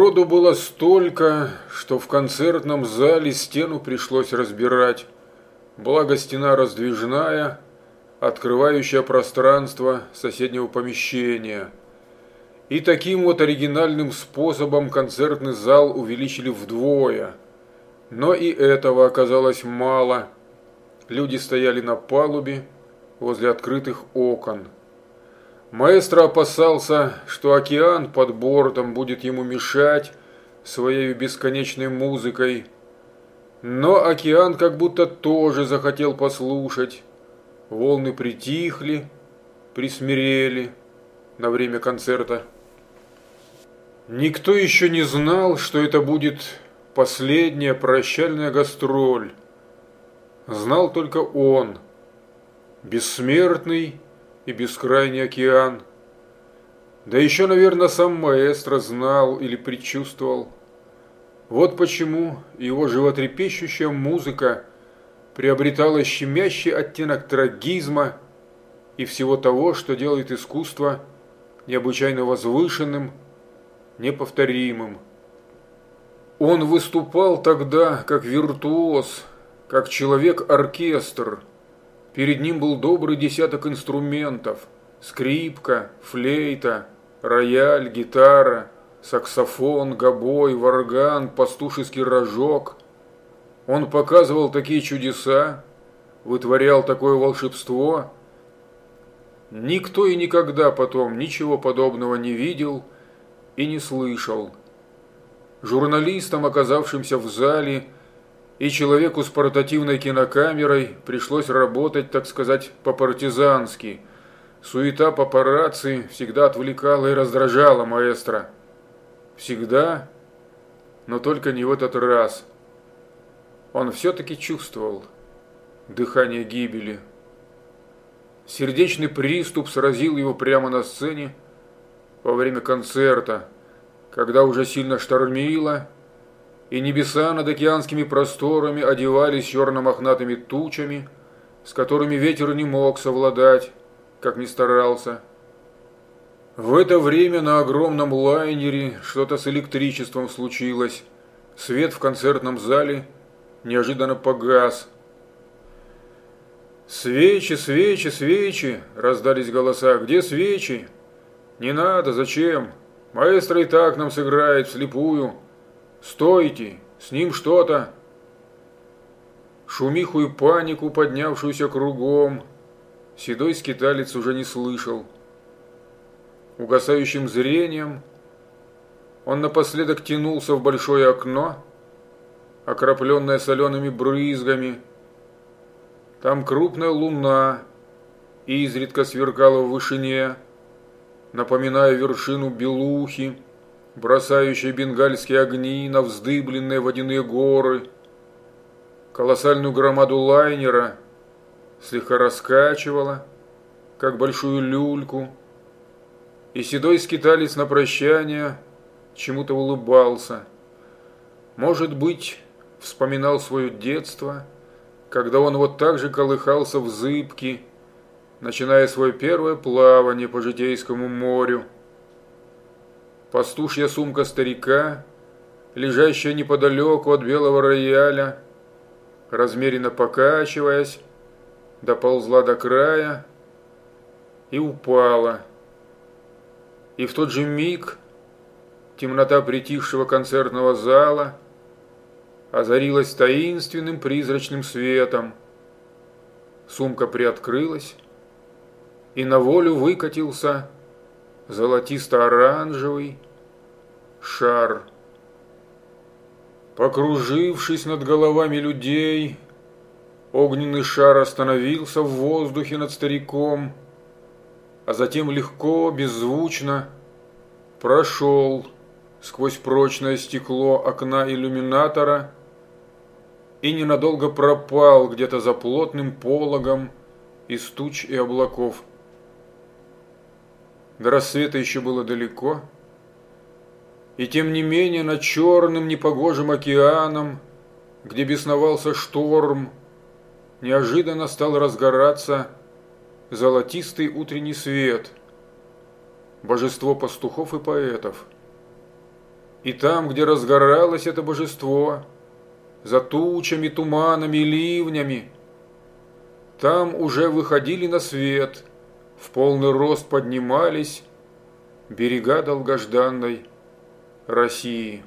Народу было столько, что в концертном зале стену пришлось разбирать. Благо стена раздвижная, открывающая пространство соседнего помещения. И таким вот оригинальным способом концертный зал увеличили вдвое. Но и этого оказалось мало. Люди стояли на палубе возле открытых окон. Маэстро опасался, что океан под бортом будет ему мешать своей бесконечной музыкой. Но океан как будто тоже захотел послушать. Волны притихли, присмирели на время концерта. Никто еще не знал, что это будет последняя прощальная гастроль. Знал только он, бессмертный и бескрайний океан. Да еще, наверное, сам маэстро знал или предчувствовал. Вот почему его животрепещущая музыка приобретала щемящий оттенок трагизма и всего того, что делает искусство необычайно возвышенным, неповторимым. Он выступал тогда как виртуоз, как человек-оркестр – Перед ним был добрый десяток инструментов. Скрипка, флейта, рояль, гитара, саксофон, гобой, варган, пастушеский рожок. Он показывал такие чудеса, вытворял такое волшебство. Никто и никогда потом ничего подобного не видел и не слышал. Журналистам, оказавшимся в зале, и человеку с портативной кинокамерой пришлось работать, так сказать, по-партизански. Суета папарацци всегда отвлекала и раздражала маэстро. Всегда, но только не в этот раз. Он все-таки чувствовал дыхание гибели. Сердечный приступ сразил его прямо на сцене во время концерта, когда уже сильно штормило, и небеса над океанскими просторами одевались черно-мохнатыми тучами, с которыми ветер не мог совладать, как ни старался. В это время на огромном лайнере что-то с электричеством случилось. Свет в концертном зале неожиданно погас. «Свечи, свечи, свечи!» – раздались голоса. «Где свечи?» «Не надо, зачем? Маэстро и так нам сыграет вслепую». «Стойте! С ним что-то!» Шумиху и панику, поднявшуюся кругом, седой скиталец уже не слышал. Угасающим зрением он напоследок тянулся в большое окно, окропленное солеными брызгами. Там крупная луна изредка сверкала в вышине, напоминая вершину белухи, бросающие бенгальские огни на вздыбленные водяные горы, колоссальную громаду лайнера слегка раскачивала, как большую люльку, и седой скиталец на прощание чему-то улыбался. Может быть, вспоминал свое детство, когда он вот так же колыхался в зыбке, начиная свое первое плавание по Житейскому морю, пастушья сумка старика, лежащая неподалеку от белого рояля, размеренно покачиваясь, доползла до края и упала. И в тот же миг темнота притихшего концертного зала озарилась таинственным призрачным светом. Сумка приоткрылась, и на волю выкатился золотисто-оранжевый шар. Покружившись над головами людей, огненный шар остановился в воздухе над стариком, а затем легко, беззвучно прошел сквозь прочное стекло окна иллюминатора и ненадолго пропал где-то за плотным пологом из туч и облаков. До рассвета еще было далеко. И тем не менее над черным непогожим океаном, где бесновался шторм, неожиданно стал разгораться золотистый утренний свет, божество пастухов и поэтов. И там, где разгоралось это божество, за тучами, туманами, ливнями, там уже выходили на свет, в полный рост поднимались берега долгожданной России.